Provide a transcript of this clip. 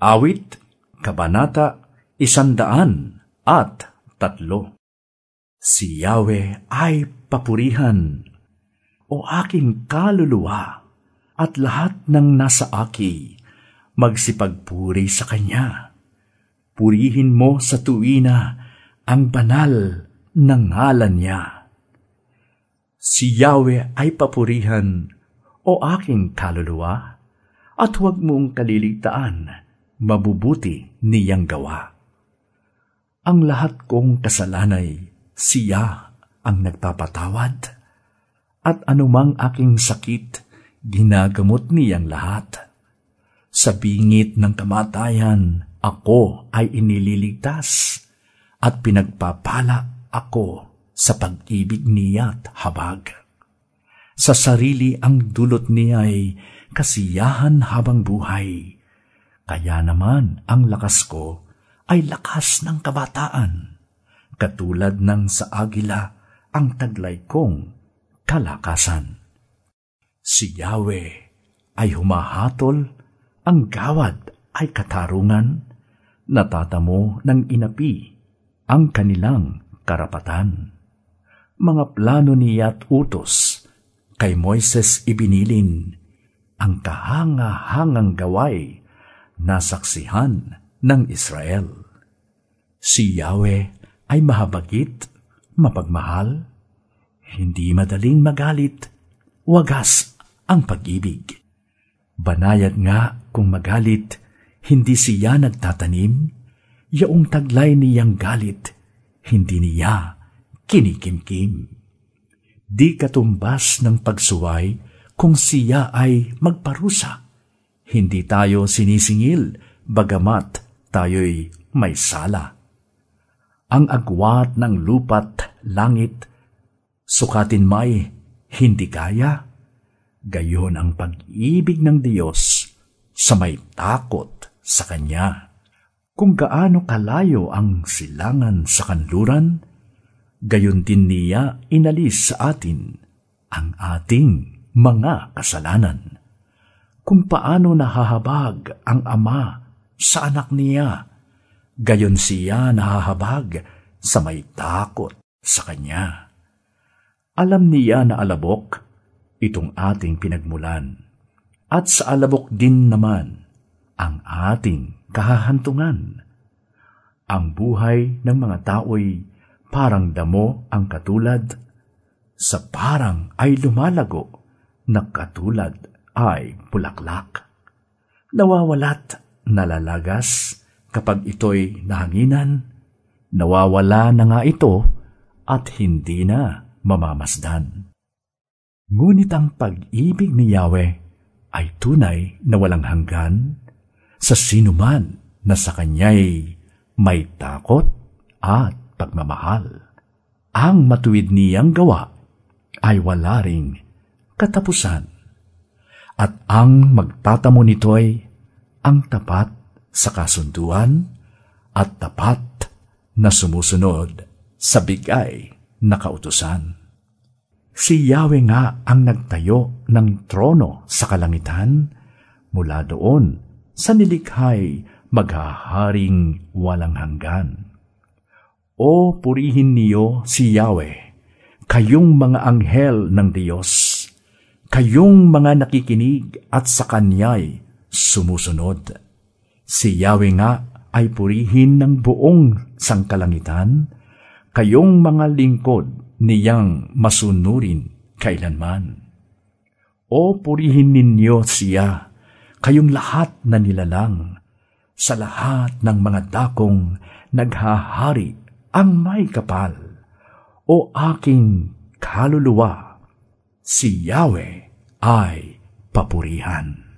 Awit, Kabanata, Isandaan at Tatlo. Si Yahweh ay papurihan, o aking kaluluwa, at lahat ng nasa aki, magsipagpuri sa Kanya. Purihin mo sa tuwina ang banal ng ngalan niya. Si Yahweh ay papurihan, o aking kaluluwa, at huwag mong kaliligtaan, mabubuti niyang gawa. Ang lahat kong kasalanay, siya ang nagpapatawad, at anumang aking sakit, ginagamot niyang lahat. Sa bingit ng kamatayan, ako ay inililigtas, at pinagpapala ako sa pag-ibig niya't habag. Sa sarili ang dulot niya ay kasiyahan habang buhay. Kaya naman ang lakas ko ay lakas ng kabataan, katulad ng sa agila ang taglay kong kalakasan. Si Yahweh ay humahatol, ang gawad ay katarungan, natatamo ng inapi ang kanilang karapatan. Mga plano niya't utos, kay Moises ibinilin, ang kahanga-hangang gaway na saksihan ng Israel. Si Yahweh ay mahabagit, mapagmahal, hindi madaling magalit, wagas ang pag-ibig. Banayad nga kung magalit, hindi siya nagtatanim, yaong taglay niyang galit, hindi niya kinikimkim. Di katumbas ng pagsuway kung siya ay magparusa. Hindi tayo sinisingil, bagamat tayo'y may sala. Ang agwat ng lupat, langit, sukatin may hindi kaya. Gayon ang pag-ibig ng Diyos sa may takot sa Kanya. Kung gaano kalayo ang silangan sa kanluran, gayon din niya inalis sa atin ang ating mga kasalanan. Kung paano nahahabag ang Ama sa anak niya, gayon siya nahahabag sa may takot sa Kanya. Alam niya na alabok itong ating pinagmulan, at sa alabok din naman ang ating kahahantungan. Ang buhay ng mga tao'y parang damo ang katulad, sa parang ay lumalago, na katulad ay bulaklak. Nawawalat, nalalagas, kapag ito'y nahanginan, nawawala na nga ito at hindi na mamamasdan. Ngunit ang pag-ibig ni Yahweh ay tunay na walang hanggan sa sinuman na sa kanya'y may takot at pagmamahal. Ang matuwid niyang gawa ay wala ring katapusan. At ang magtatamo nito'y ang tapat sa kasunduan at tapat na sumusunod sa bigay na kautusan. Si Yahweh nga ang nagtayo ng trono sa kalangitan mula doon sa nilikhay maghaharing walang hanggan. O purihin niyo si Yahweh, kayong mga anghel ng Diyos, kayong mga nakikinig at sa Kanya'y sumusunod. Si Yahweh nga ay purihin ng buong sangkalangitan, kayong mga lingkod niyang masunurin kailanman. O purihin ninyo siya, kayong lahat na nilalang, sa lahat ng mga dakong naghahari ang may kapal o aking kaluluwa, si Yahweh ay papurihan.